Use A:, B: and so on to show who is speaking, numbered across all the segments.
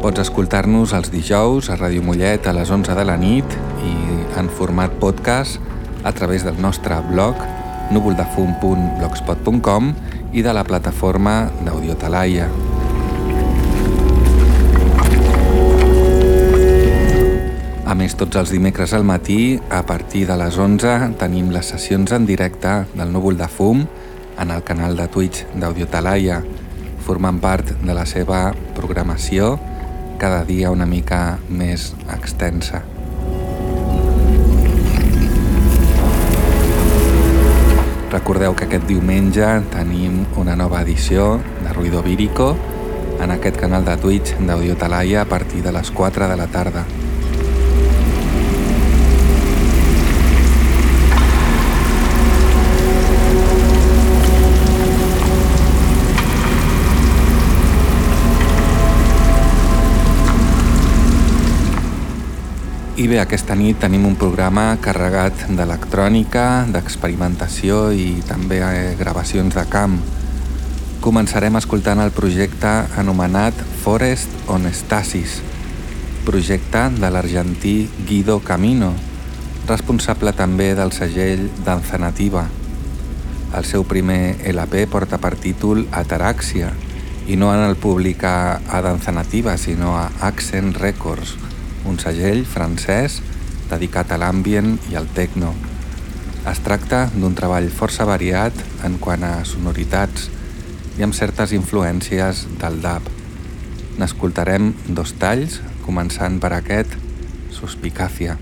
A: Pots escoltar-nos els dijous a Ràdio Mollet a les 11 de la nit i en format podcast a través del nostre blog núvoldefum.blogspot.com i de la plataforma d'Audiotalaia. A més, tots els dimecres al matí, a partir de les 11, tenim les sessions en directe del Núvol de Fum en el canal de Twitch d'Audiotalaia, formant part de la seva programació cada dia una mica més extensa. Recordeu que aquest diumenge tenim una nova edició de Ruido Vírico en aquest canal de Twitch d'Audio Talaia a partir de les 4 de la tarda. I bé, aquesta nit tenim un programa carregat d'electrònica, d'experimentació i també eh, gravacions de camp. Començarem escoltant el projecte anomenat Forest on Stasis, projecte de l'argentí Guido Camino, responsable també del segell Danza Nativa. El seu primer LP porta per títol Ataraxia i no en el publica a Danza Nativa, sinó a Accent Records, un segell francès dedicat a l'ambient i al techno. Es tracta d'un treball força variat en quant a sonoritats i amb certes influències del dub. N'escoltarem dos talls, començant per aquest, Suspicàcia.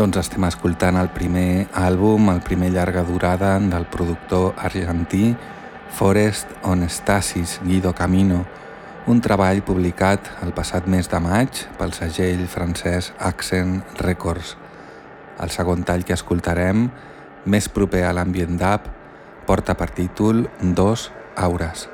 A: Doncs estem escoltant el primer àlbum, el primer llarga durada del productor argentí Forest on Stasis, Guido Camino, un treball publicat el passat mes de maig pel segell francès Accent Records. El segon tall que escoltarem, més proper a l'ambient d'app, porta per títol Dos Aures.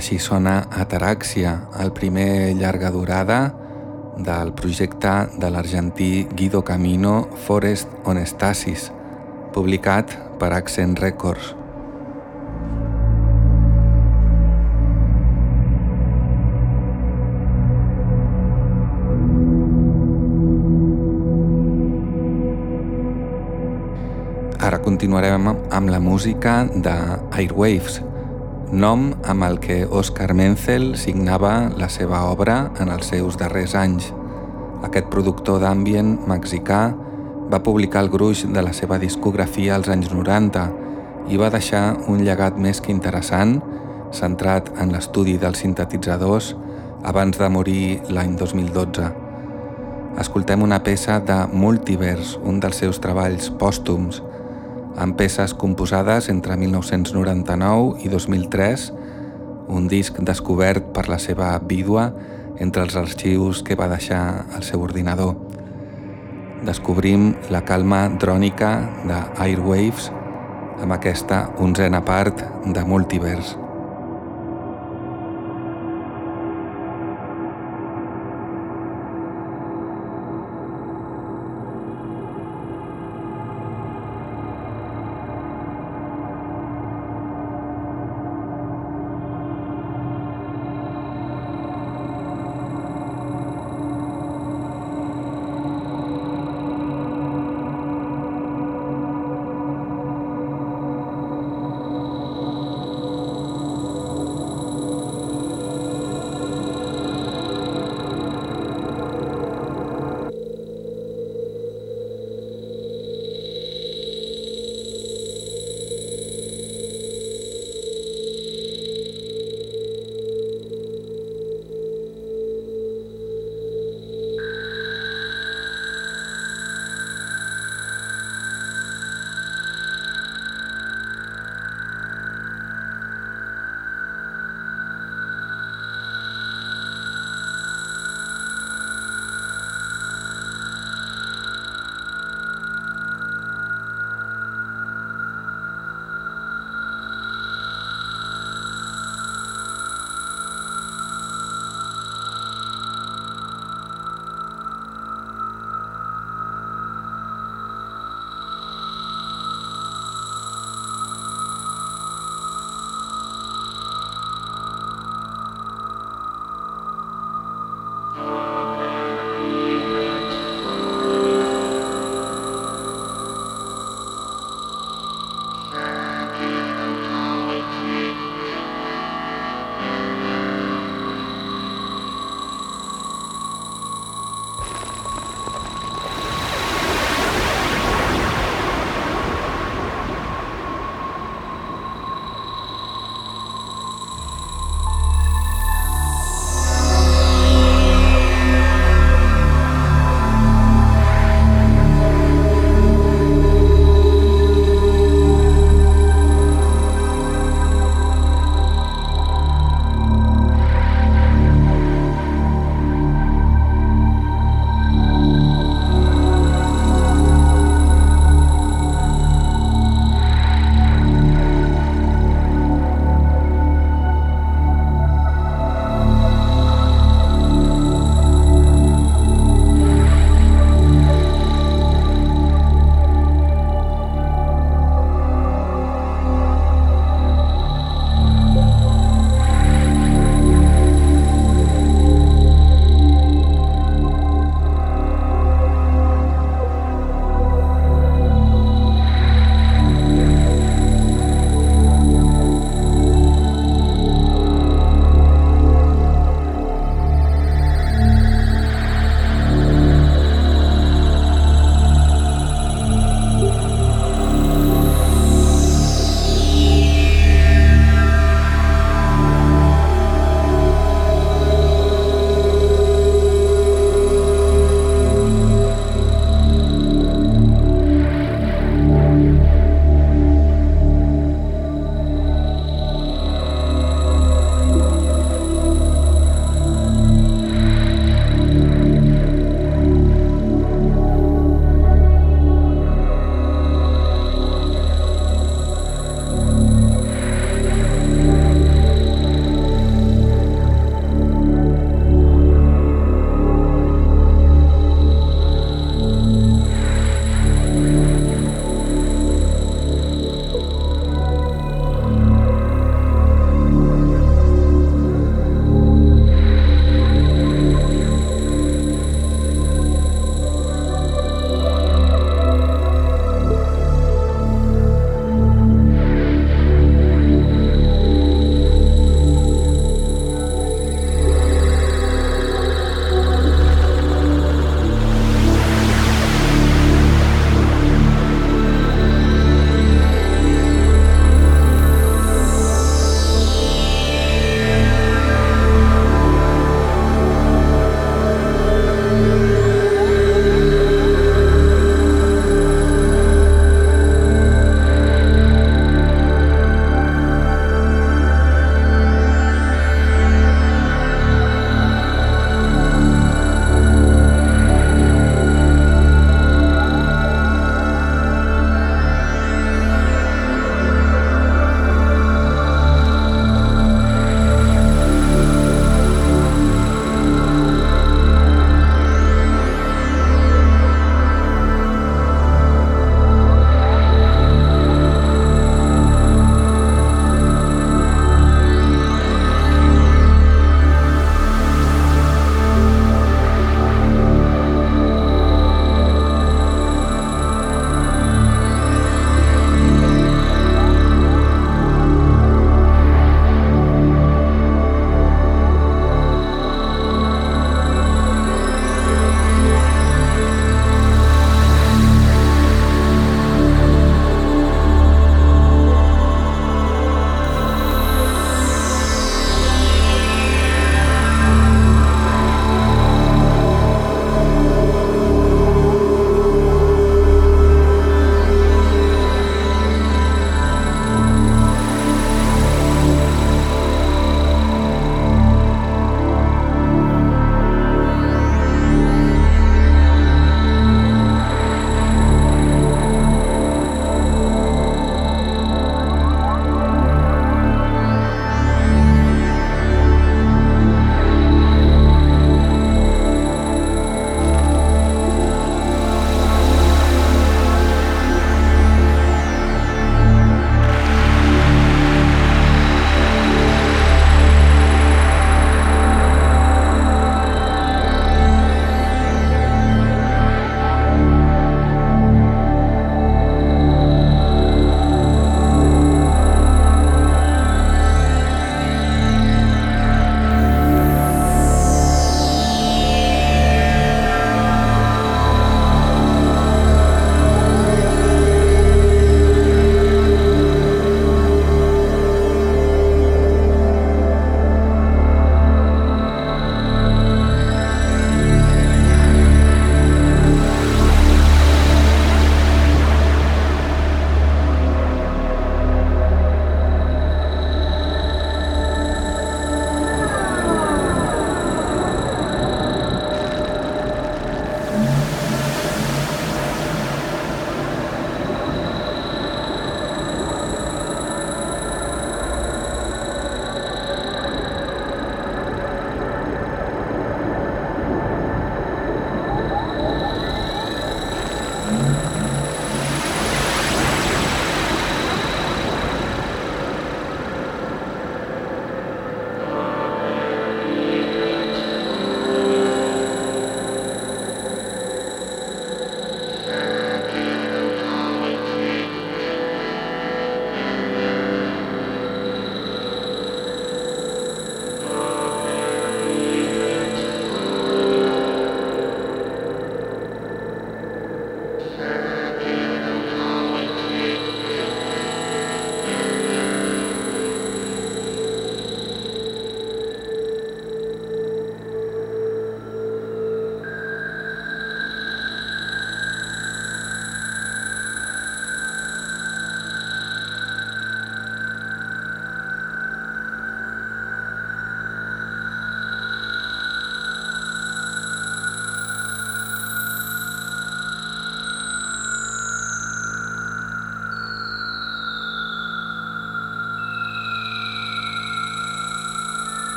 A: Així sona Ataràxia, el primer llarga durada del projecte de l'argentí Guido Camino Forest on Stasis, publicat per Accent Records. Ara continuarem amb la música de Airwaves, nom amb el que Oscar Menzel signava la seva obra en els seus darrers anys. Aquest productor d'ambient mexicà va publicar el gruix de la seva discografia als anys 90 i va deixar un llegat més que interessant centrat en l'estudi dels sintetitzadors abans de morir l'any 2012. Escoltem una peça de Multiverse, un dels seus treballs pòstums, amb peces composades entre 1999 i 2003, un disc descobert per la seva vídua entre els arxius que va deixar al seu ordinador. Descobrim la calma drònica de Airwaves amb aquesta onzena part de Multiverse.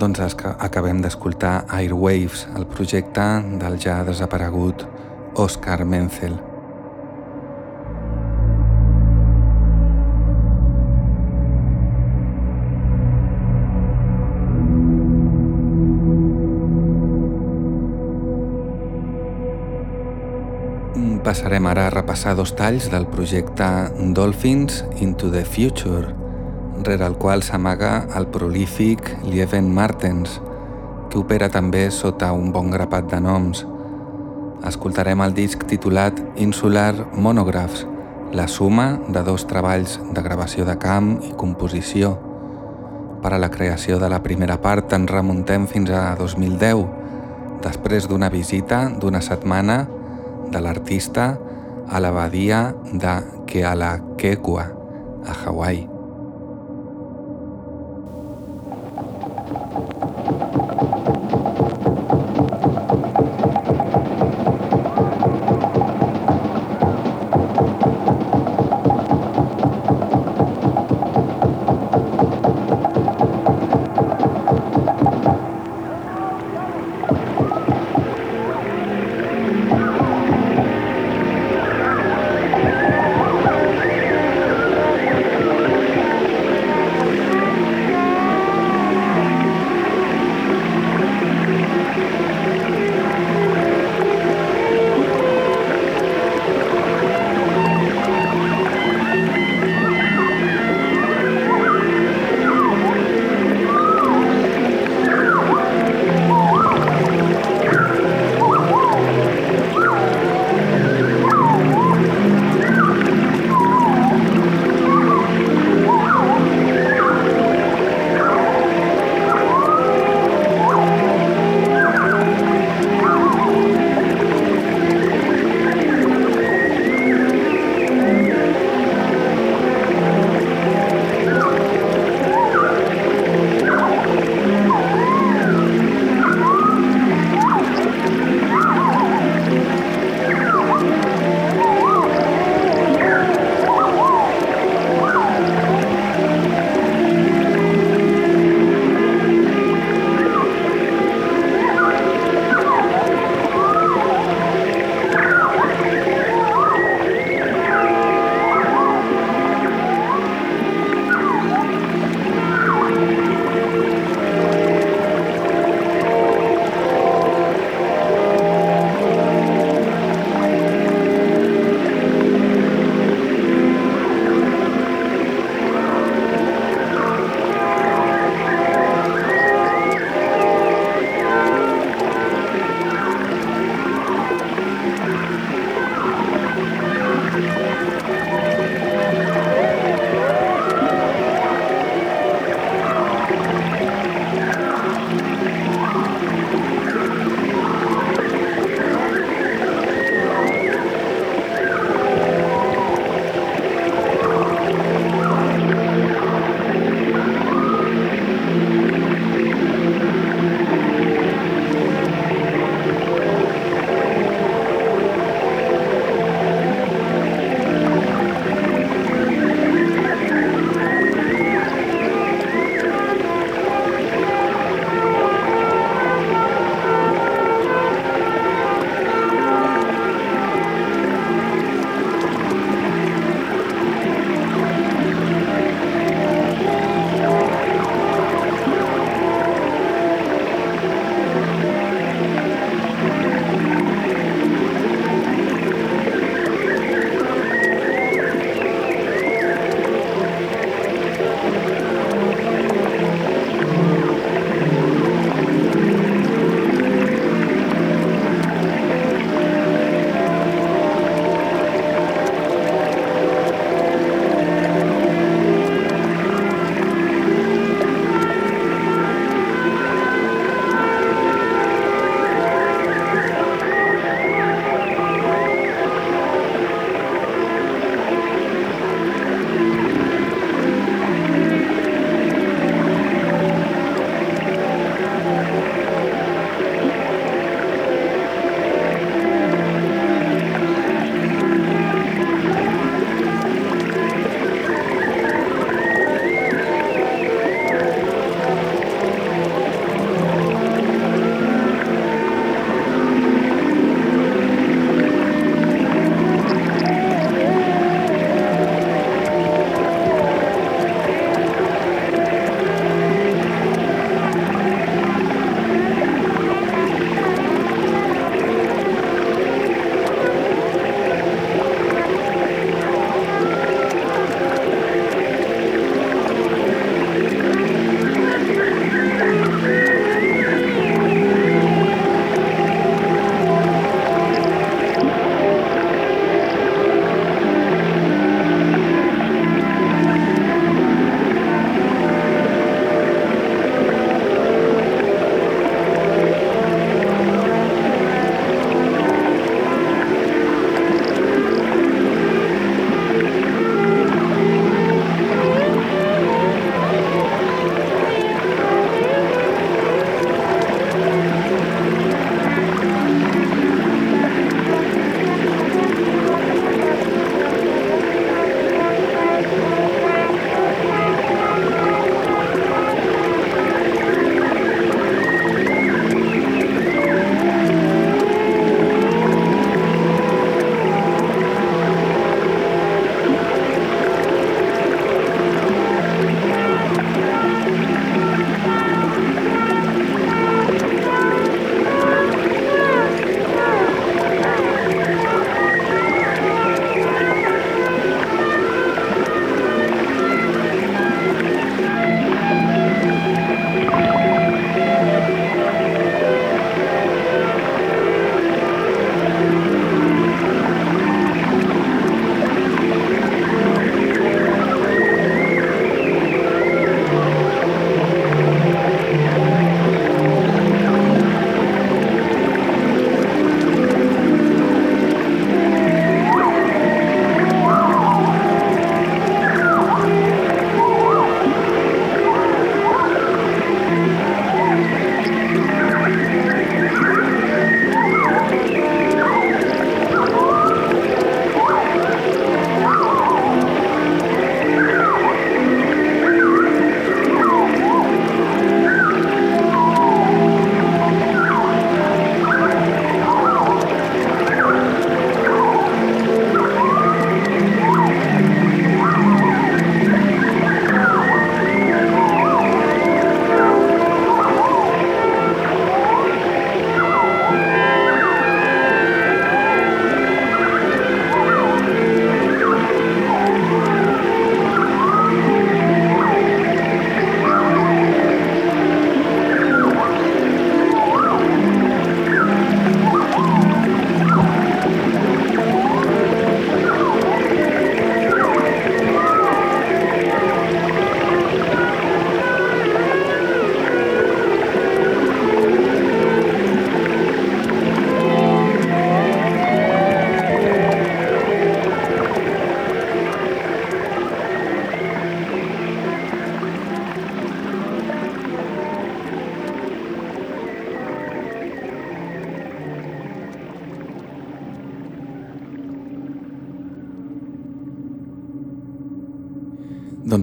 A: Doncs acabem d'escoltar Airwaves, el projecte del ja desaparegut Oscar Menzel. Passarem ara a repassar dos talls del projecte Dolphins into the Future, rere el qual s'amaga el prolífic Lieven Martens, que opera també sota un bon grapat de noms. Escoltarem el disc titulat Insular Monographs, la suma de dos treballs de gravació de camp i composició. Per a la creació de la primera part ens remuntem fins a 2010, després d'una visita d'una setmana de l'artista a l'abadia de Kealakekua, a Hawaii.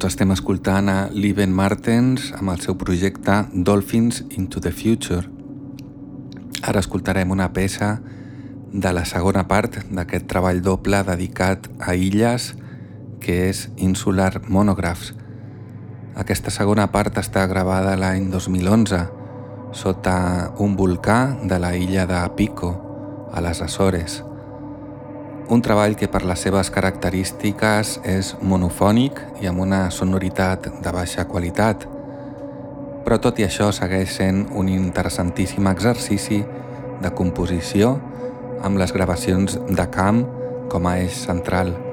A: Estem escoltant a Liven Martens amb el seu projecte Dolphins into the Future. Ara escoltarem una peça de la segona part d'aquest treball doble dedicat a illes que és Insular Monographs. Aquesta segona part està gravada l'any 2011 sota un volcà de la illa de Pico, a les Açores. Un treball que per les seves característiques és monofònic i amb una sonoritat de baixa qualitat, però tot i això segueix sent un interessantíssim exercici de composició amb les gravacions de camp com a eix central.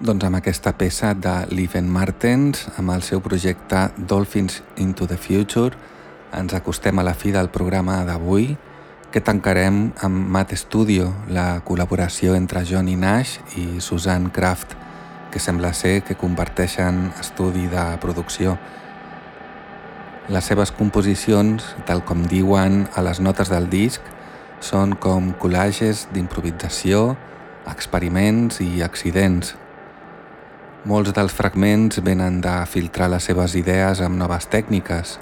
A: Doncs amb aquesta peça de Leven Martens, amb el seu projecte Dolphins into the Future, ens acostem a la fi del programa d'avui, que tancarem amb Matt Studio, la col·laboració entre Johnny Nash i Susan Kraft, que sembla ser que comparteixen estudi de producció. Les seves composicions, tal com diuen a les notes del disc, són com collages d'improvisació, experiments i accidents, molts dels fragments venen de filtrar les seves idees amb noves tècniques,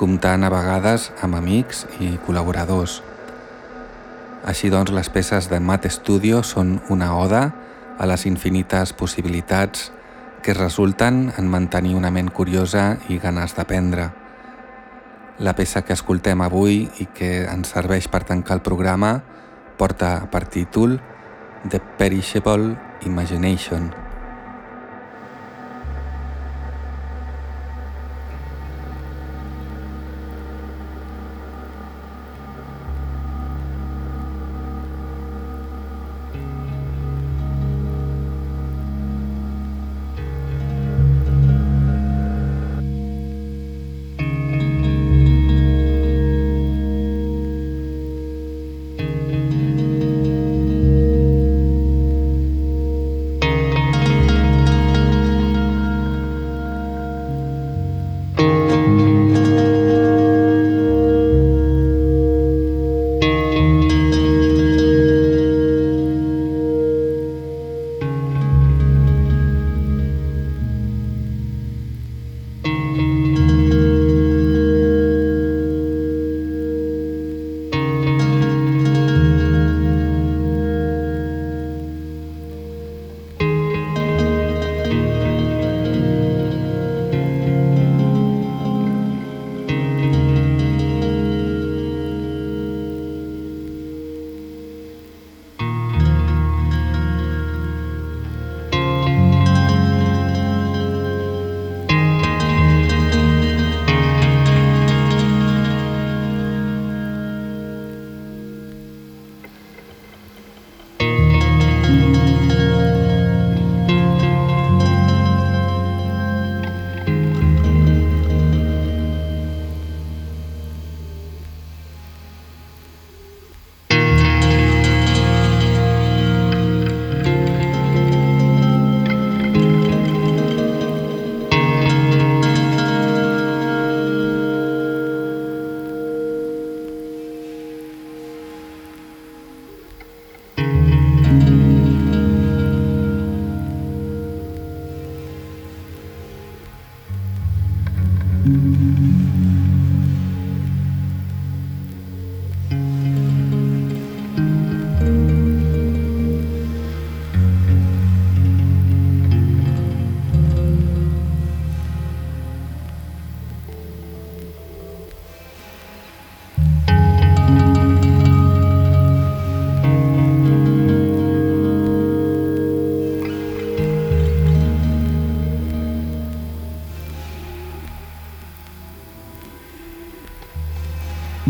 A: comptant a vegades amb amics i col·laboradors. Així doncs, les peces de Mat Studio són una oda a les infinites possibilitats que resulten en mantenir una ment curiosa i ganes d'aprendre. La peça que escoltem avui i que ens serveix per tancar el programa porta per títol The Perishable Imagination.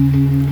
A: Mm-hmm.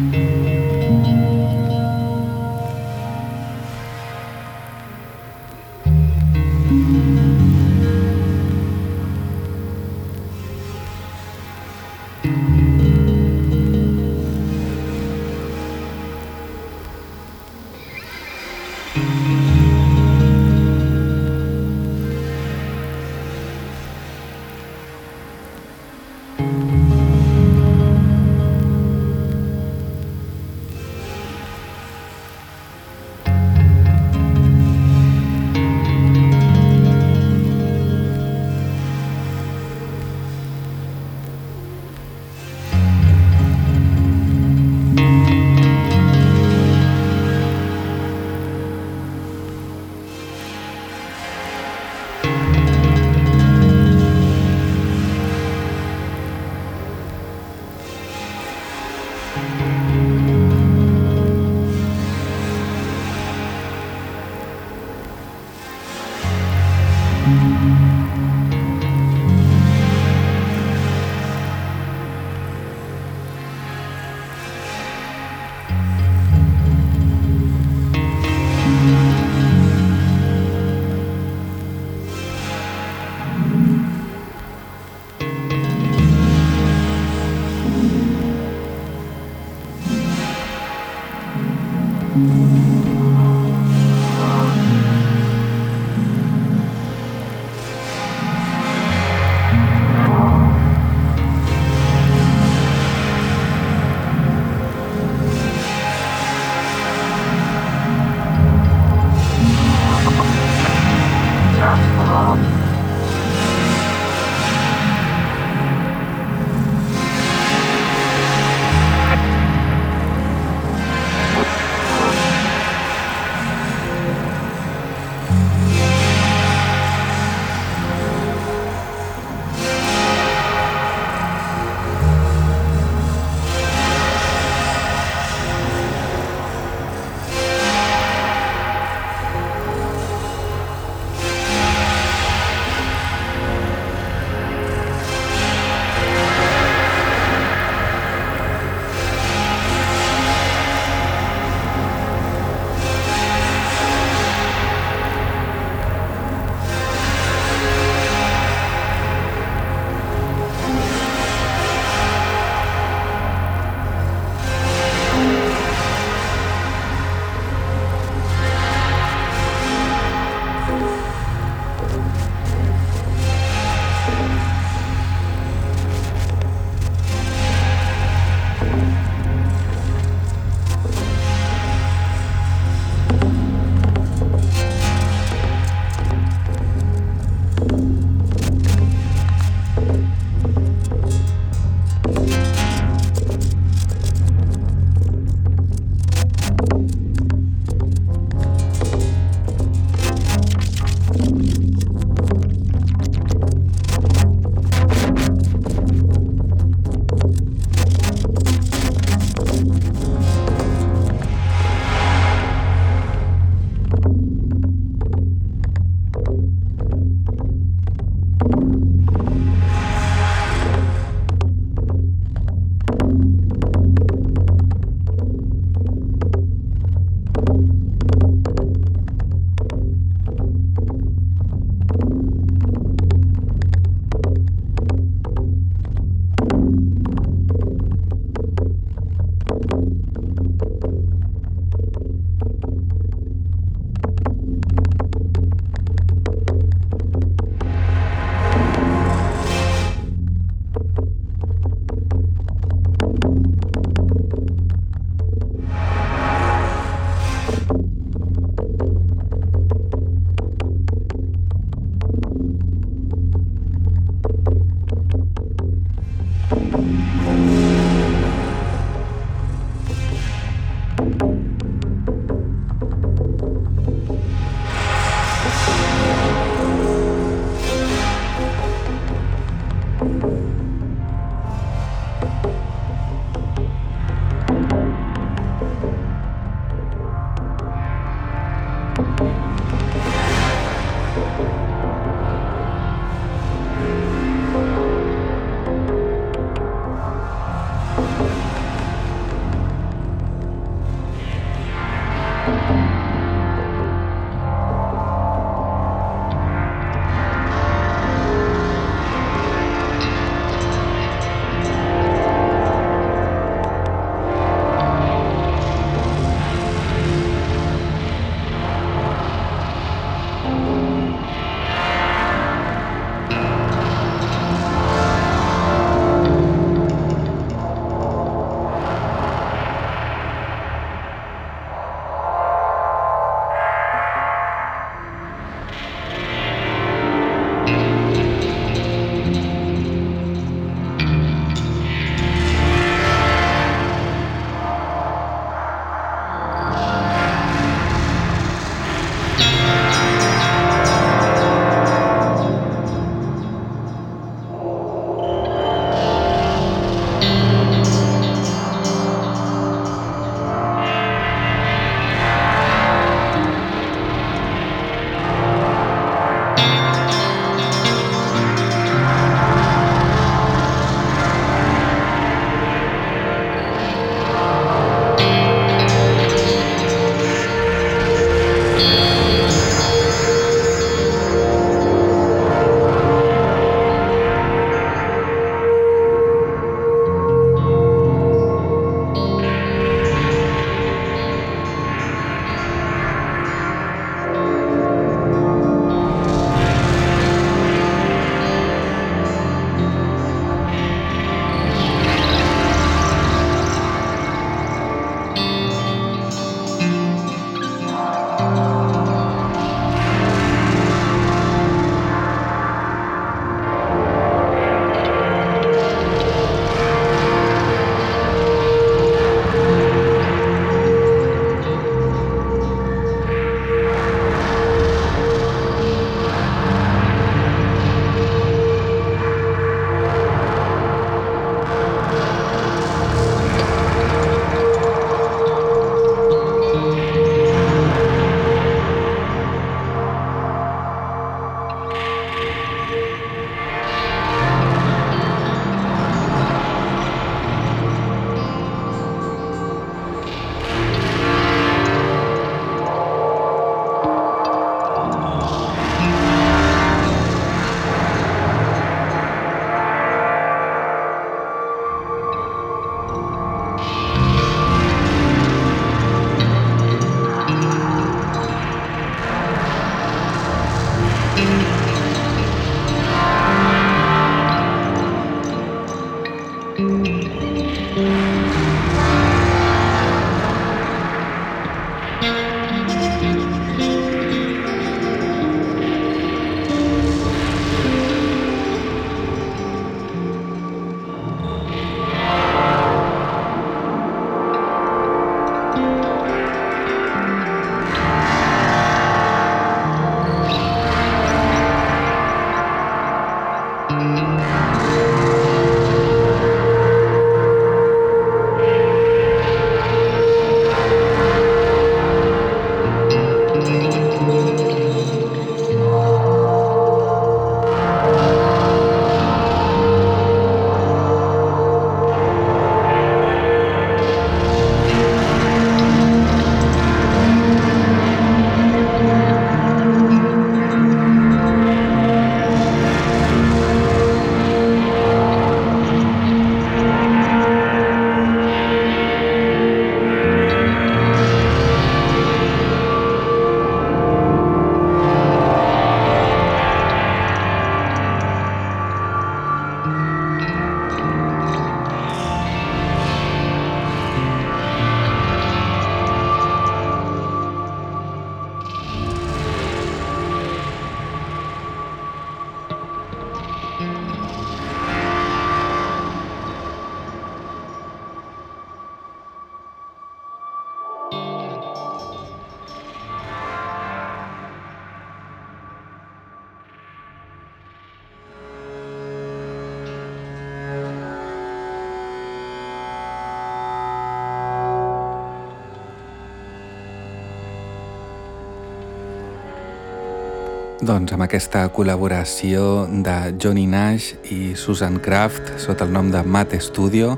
A: Doncs amb aquesta col·laboració de Johnny Nash i Susan Kraft sota el nom de Mat Studio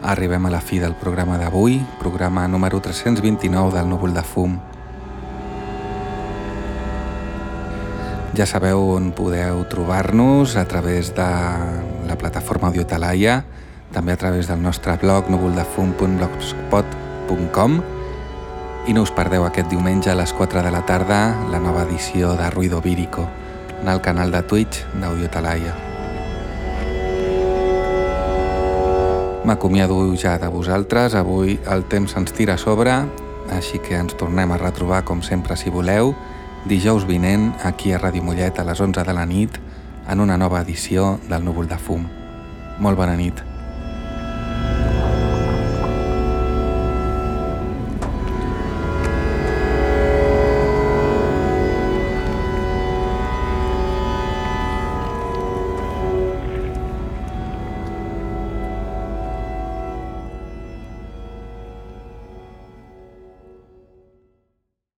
A: arribem a la fi del programa d'avui, programa número 329 del Núvol de Fum. Ja sabeu on podeu trobar-nos a través de la plataforma Audiotalaia, també a través del nostre blog núvoldefum.blogspot.com i no us perdeu aquest diumenge a les 4 de la tarda la nova edició de Ruido Vírico en el canal de Twitch d'Audiotalaia. M'acomiado ja de vosaltres, avui el temps ens tira a sobre, així que ens tornem a retrobar com sempre si voleu, dijous vinent aquí a Ràdio Mollet a les 11 de la nit en una nova edició del Núvol de Fum. Molt bona nit.